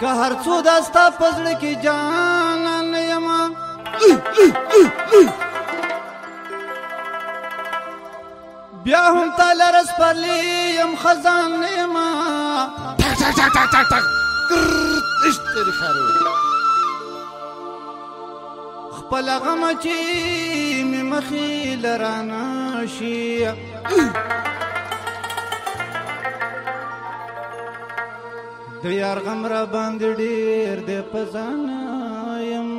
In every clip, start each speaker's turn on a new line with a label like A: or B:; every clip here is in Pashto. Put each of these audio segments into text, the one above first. A: که هر څو داستا پزړه کې جانان یما بیا هم تعالی رس پرلی يم خزان یما ټک ټک ټک ټک ټک ټک اشتری خارو خپل غم چې مخې لرانا شي د یار غم را باندې ډیر د پزان يم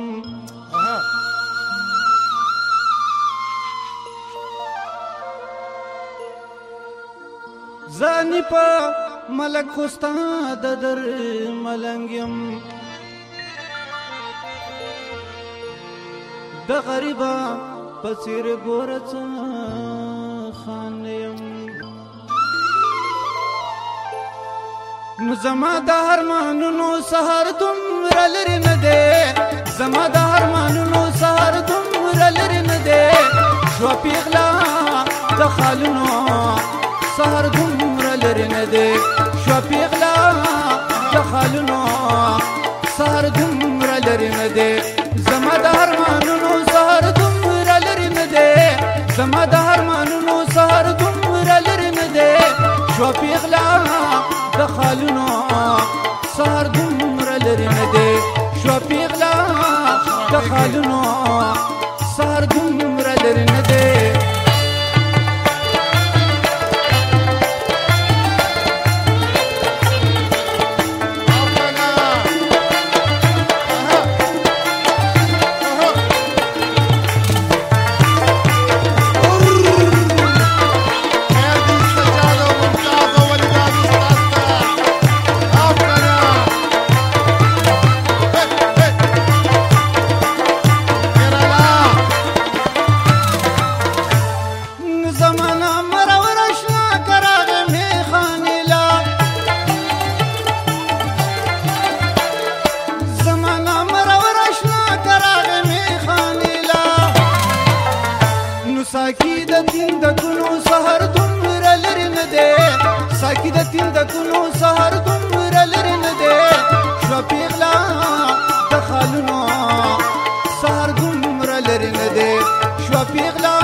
A: ځاني په ملک خوستا د در ملنګم د غریبا پسیر ګورڅ خانیم نو زما د هرمانونو سهار دومره لرې نه دی زما د هرمانونو سهار دومره لرې نه دی شوه پیغله د خالونو سهار دومره لرې نه دی شوه پیغله د خالونو سهار دومره لرې نه دی زما د هرمانونو سهار دومره لرې نه دی زما د هرمانونو سهار دومره لرې نه دی شوه پیغله sois fier là.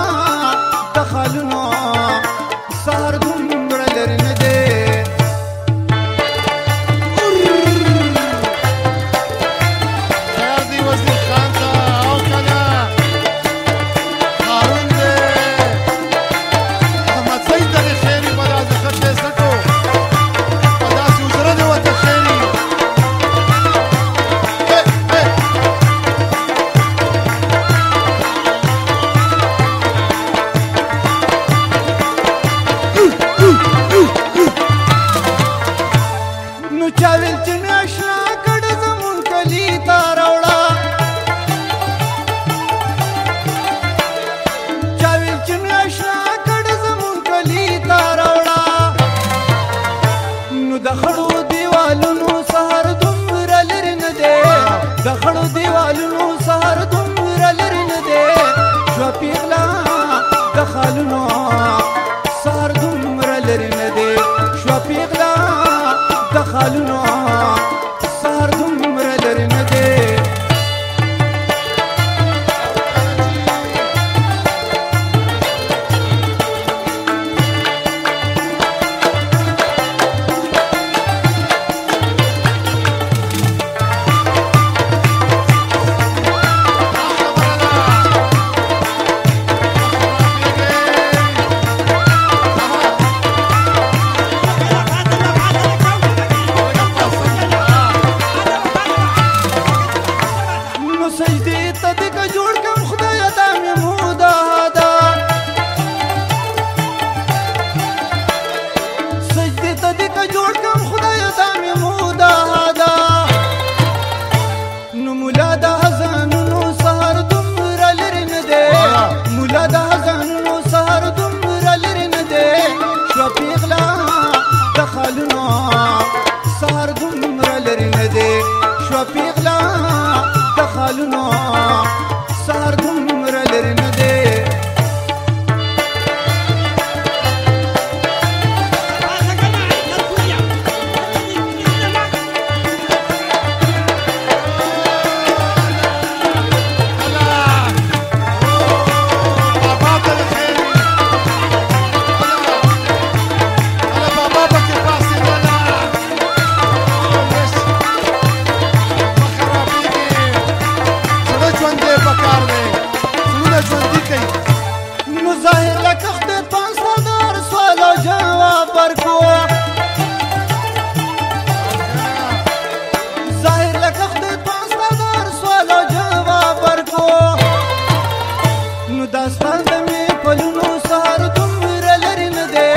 A: پلونو سهار دومره لري نه دی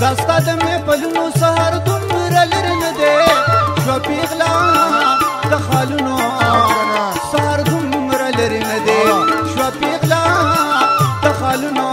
A: دا ستا د مې پلونو سهار دومره لري نه دی شوه پیغله د خالونو سهار دومره لري نه دی شوه پیغله د خالونو